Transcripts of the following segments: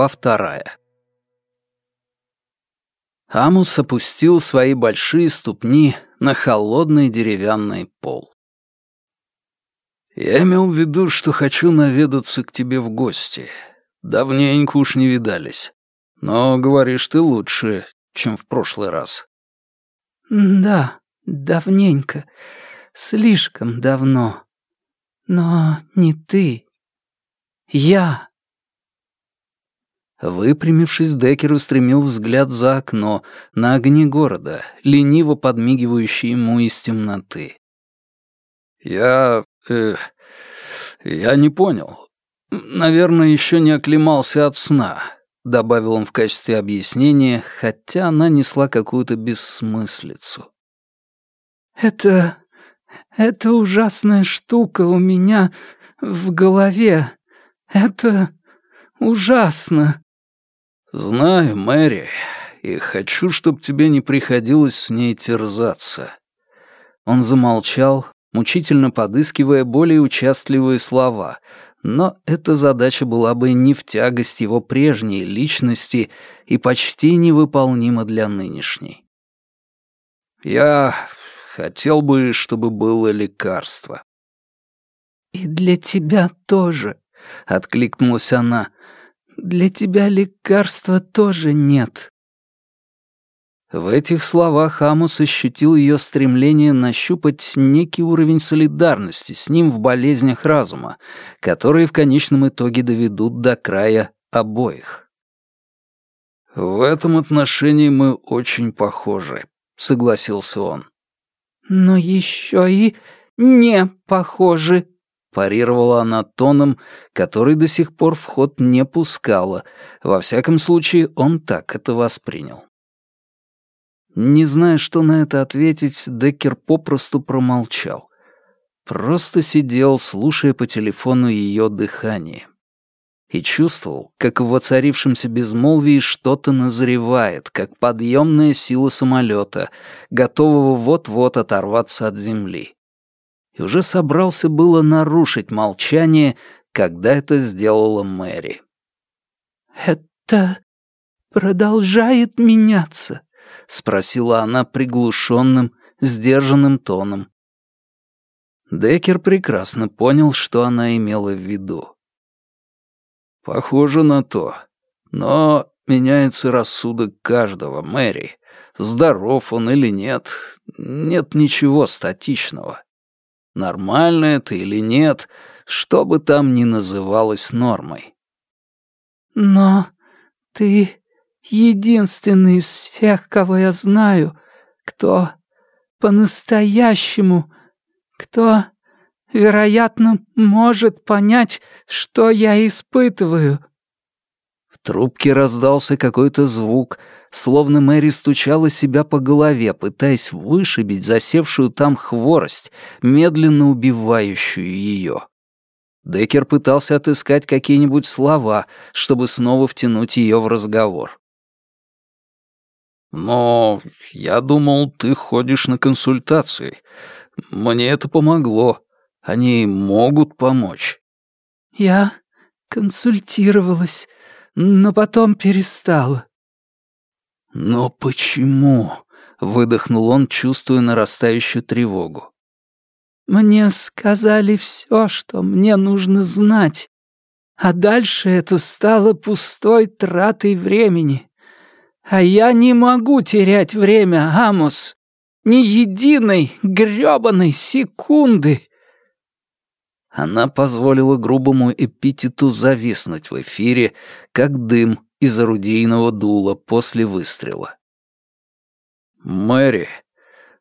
Глава вторая. Амус опустил свои большие ступни на холодный деревянный пол. «Я имел в виду, что хочу наведаться к тебе в гости. Давненько уж не видались. Но говоришь ты лучше, чем в прошлый раз». «Да, давненько. Слишком давно. Но не ты. Я». Выпрямившись, Деккер устремил взгляд за окно, на огни города, лениво подмигивающие ему из темноты. «Я... Э, я не понял. Наверное, еще не оклемался от сна», — добавил он в качестве объяснения, хотя она несла какую-то бессмыслицу. «Это... это ужасная штука у меня в голове. Это ужасно». «Знаю, Мэри, и хочу, чтобы тебе не приходилось с ней терзаться». Он замолчал, мучительно подыскивая более участливые слова, но эта задача была бы не в тягость его прежней личности и почти невыполнима для нынешней. «Я хотел бы, чтобы было лекарство». «И для тебя тоже», — откликнулась она, — для тебя лекарства тоже нет». В этих словах Амус ощутил ее стремление нащупать некий уровень солидарности с ним в болезнях разума, которые в конечном итоге доведут до края обоих. «В этом отношении мы очень похожи», — согласился он. «Но еще и не похожи», Парировала она тоном, который до сих пор в ход не пускала. Во всяком случае, он так это воспринял. Не зная, что на это ответить, Деккер попросту промолчал. Просто сидел, слушая по телефону ее дыхание. И чувствовал, как в воцарившемся безмолвии что-то назревает, как подъемная сила самолета, готового вот-вот оторваться от земли и уже собрался было нарушить молчание, когда это сделала Мэри. «Это продолжает меняться?» — спросила она приглушенным, сдержанным тоном. Деккер прекрасно понял, что она имела в виду. «Похоже на то. Но меняется рассудок каждого, Мэри. Здоров он или нет, нет ничего статичного. Нормально это или нет, что бы там ни называлось нормой. «Но ты единственный из всех, кого я знаю, кто по-настоящему, кто, вероятно, может понять, что я испытываю». Трубке раздался какой-то звук, словно Мэри стучала себя по голове, пытаясь вышибить засевшую там хворость, медленно убивающую ее. Деккер пытался отыскать какие-нибудь слова, чтобы снова втянуть ее в разговор. «Но я думал, ты ходишь на консультации. Мне это помогло. Они могут помочь». «Я консультировалась, но потом перестала. «Но почему?» — выдохнул он, чувствуя нарастающую тревогу. «Мне сказали все, что мне нужно знать, а дальше это стало пустой тратой времени. А я не могу терять время, Амос, ни единой грёбаной секунды!» Она позволила грубому эпитету зависнуть в эфире, как дым из орудийного дула после выстрела. «Мэри,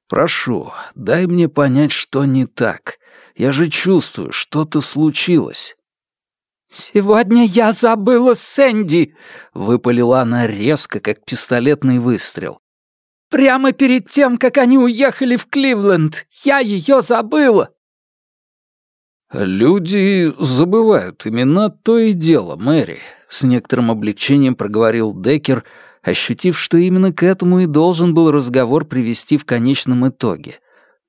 прошу, дай мне понять, что не так. Я же чувствую, что-то случилось». «Сегодня я забыла Сэнди!» — выпалила она резко, как пистолетный выстрел. «Прямо перед тем, как они уехали в Кливленд, я ее забыла!» «Люди забывают имена то и дело, Мэри», — с некоторым облегчением проговорил Деккер, ощутив, что именно к этому и должен был разговор привести в конечном итоге.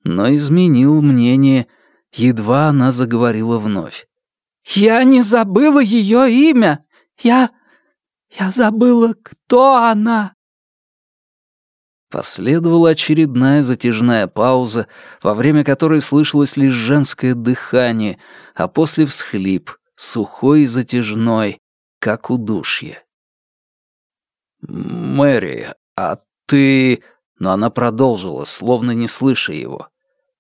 Но изменил мнение, едва она заговорила вновь. «Я не забыла ее имя. Я... Я забыла, кто она!» Последовала очередная затяжная пауза, во время которой слышалось лишь женское дыхание, а после всхлип, сухой и затяжной, как удушье. «Мэри, а ты...» Но она продолжила, словно не слыша его.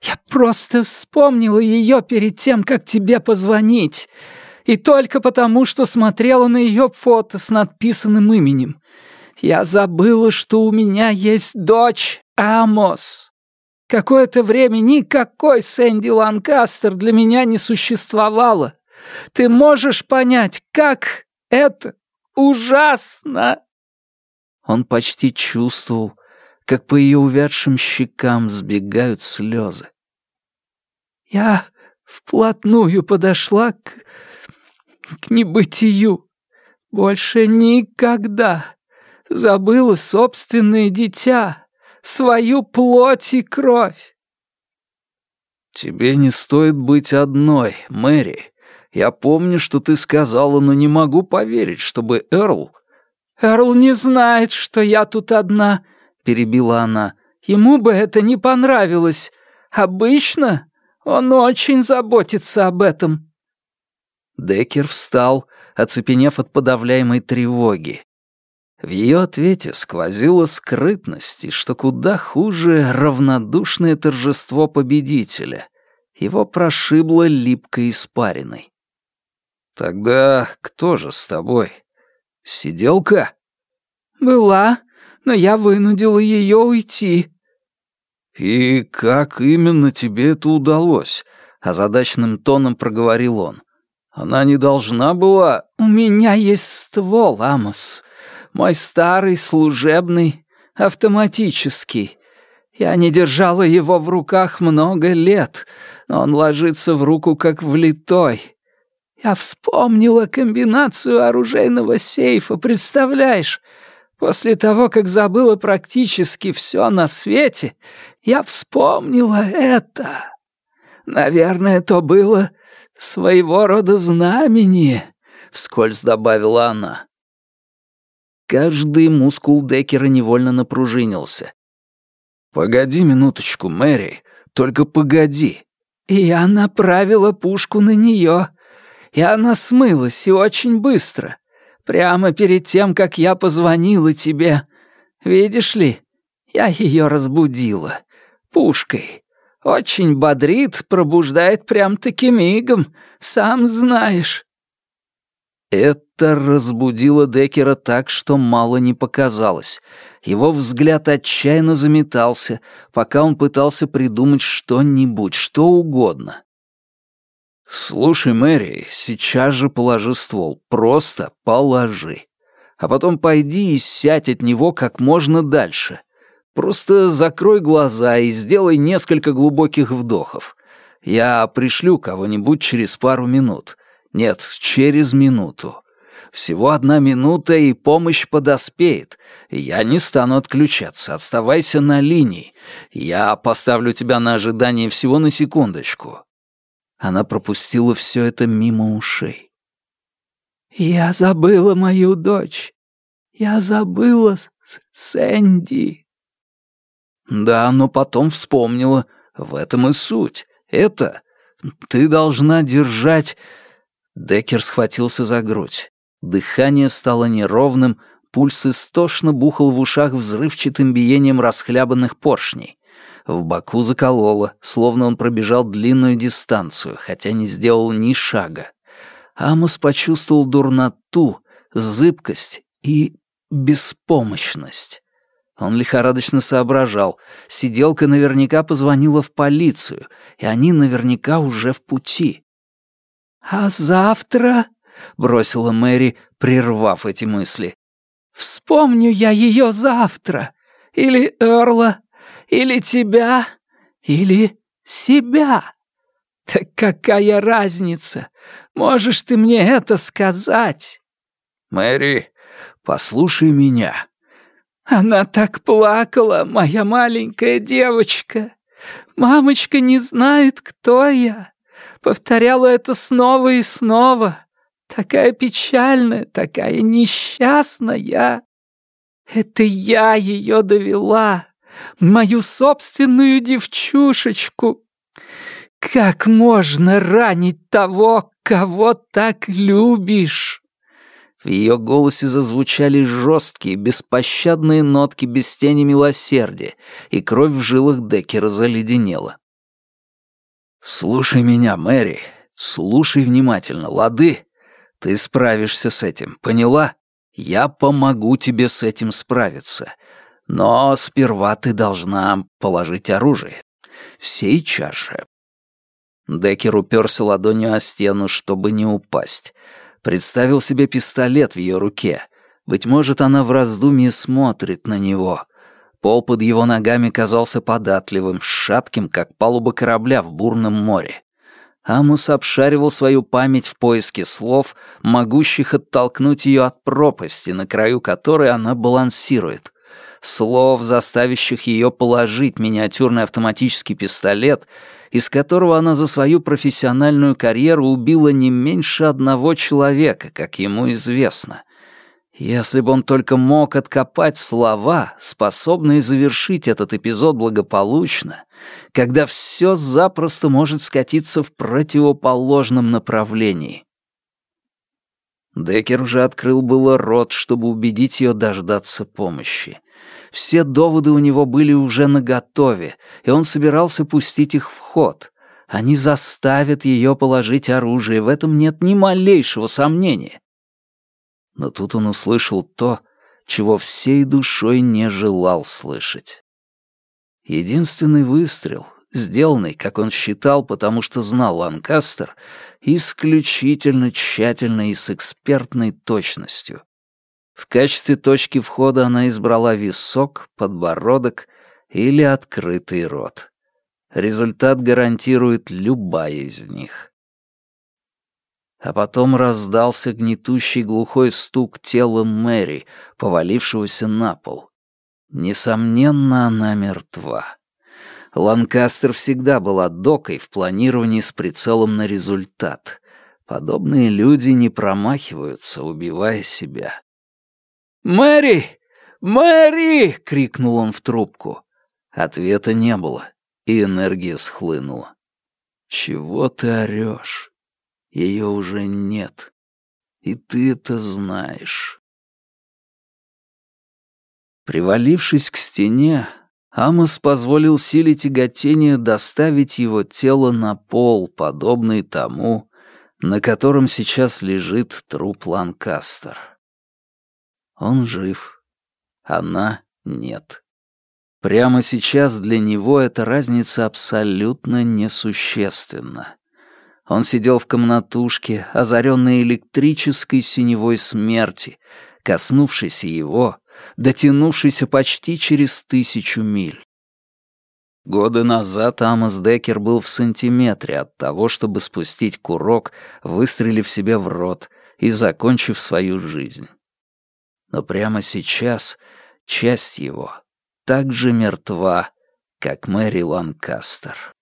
«Я просто вспомнила ее перед тем, как тебе позвонить. И только потому, что смотрела на ее фото с надписанным именем. Я забыла, что у меня есть дочь Амос. Какое-то время никакой Сэнди Ланкастер для меня не существовало. Ты можешь понять, как это ужасно!» Он почти чувствовал, как по ее увядшим щекам сбегают слезы. «Я вплотную подошла к... к небытию. Больше никогда забыла собственное дитя, свою плоть и кровь. «Тебе не стоит быть одной, Мэри. Я помню, что ты сказала, но не могу поверить, чтобы Эрл...» «Эрл не знает, что я тут одна», — перебила она. «Ему бы это не понравилось. Обычно он очень заботится об этом». Деккер встал, оцепенев от подавляемой тревоги. В ее ответе сквозила скрытность, и что куда хуже равнодушное торжество победителя. Его прошибло липкой испариной. «Тогда кто же с тобой? Сиделка?» «Была, но я вынудила ее уйти». «И как именно тебе это удалось?» — озадаченным тоном проговорил он. «Она не должна была...» «У меня есть ствол, Амос мой старый служебный, автоматический. Я не держала его в руках много лет, но он ложится в руку как влитой. Я вспомнила комбинацию оружейного сейфа, представляешь? После того, как забыла практически все на свете, я вспомнила это. Наверное, то было своего рода знамение, — вскользь добавила она. Каждый мускул Деккера невольно напружинился. «Погоди минуточку, Мэри, только погоди». Я направила пушку на нее, и она смылась, и очень быстро. Прямо перед тем, как я позвонила тебе. Видишь ли, я ее разбудила. Пушкой. Очень бодрит, пробуждает прям-таки мигом, сам знаешь. Это разбудило Деккера так, что мало не показалось. Его взгляд отчаянно заметался, пока он пытался придумать что-нибудь, что угодно. «Слушай, Мэри, сейчас же положи ствол. Просто положи. А потом пойди и сядь от него как можно дальше. Просто закрой глаза и сделай несколько глубоких вдохов. Я пришлю кого-нибудь через пару минут. Нет, через минуту. Всего одна минута, и помощь подоспеет. Я не стану отключаться, оставайся на линии. Я поставлю тебя на ожидание всего на секундочку». Она пропустила все это мимо ушей. «Я забыла мою дочь. Я забыла Сэнди». «Да, но потом вспомнила. В этом и суть. Это ты должна держать Деккер схватился за грудь. Дыхание стало неровным, пульс истошно бухал в ушах взрывчатым биением расхлябанных поршней. В боку закололо, словно он пробежал длинную дистанцию, хотя не сделал ни шага. Амос почувствовал дурноту, зыбкость и беспомощность. Он лихорадочно соображал. Сиделка наверняка позвонила в полицию, и они наверняка уже в пути. «А завтра?» — бросила Мэри, прервав эти мысли. «Вспомню я ее завтра. Или Эрла, или тебя, или себя. Так какая разница? Можешь ты мне это сказать?» «Мэри, послушай меня». Она так плакала, моя маленькая девочка. Мамочка не знает, кто я. Повторяла это снова и снова. такая печальная, такая несчастная. Это я ее довела, мою собственную девчушечку. Как можно ранить того, кого так любишь?» В ее голосе зазвучали жесткие, беспощадные нотки без тени милосердия, и кровь в жилах Деккера заледенела. «Слушай меня, Мэри, слушай внимательно, лады? Ты справишься с этим, поняла? Я помогу тебе с этим справиться. Но сперва ты должна положить оружие. Сейчас же». Деккер уперся ладонью о стену, чтобы не упасть. Представил себе пистолет в ее руке. Быть может, она в раздумье смотрит на него. Пол под его ногами казался податливым, шатким, как палуба корабля в бурном море. Амос обшаривал свою память в поиске слов, могущих оттолкнуть ее от пропасти, на краю которой она балансирует. Слов, заставящих ее положить миниатюрный автоматический пистолет из которого она за свою профессиональную карьеру убила не меньше одного человека, как ему известно. Если бы он только мог откопать слова, способные завершить этот эпизод благополучно, когда все запросто может скатиться в противоположном направлении. Деккер уже открыл было рот, чтобы убедить ее дождаться помощи. Все доводы у него были уже наготове, и он собирался пустить их в ход. Они заставят ее положить оружие, в этом нет ни малейшего сомнения. Но тут он услышал то, чего всей душой не желал слышать. Единственный выстрел, сделанный, как он считал, потому что знал Ланкастер, исключительно тщательно и с экспертной точностью. В качестве точки входа она избрала висок, подбородок или открытый рот. Результат гарантирует любая из них. А потом раздался гнетущий глухой стук тела Мэри, повалившегося на пол. Несомненно, она мертва. Ланкастер всегда была докой в планировании с прицелом на результат. Подобные люди не промахиваются, убивая себя. «Мэри! Мэри!» — крикнул он в трубку. Ответа не было, и энергия схлынула. «Чего ты орешь? Ее уже нет, и ты это знаешь». Привалившись к стене, Амос позволил силе тяготения доставить его тело на пол, подобный тому, на котором сейчас лежит труп Ланкастер. Он жив. Она нет. Прямо сейчас для него эта разница абсолютно несущественна. Он сидел в комнатушке, озаренной электрической синевой смерти, коснувшейся его, дотянувшейся почти через тысячу миль. Годы назад Амос Деккер был в сантиметре от того, чтобы спустить курок, выстрелив себе в рот и закончив свою жизнь но прямо сейчас часть его так же мертва, как Мэри Ланкастер.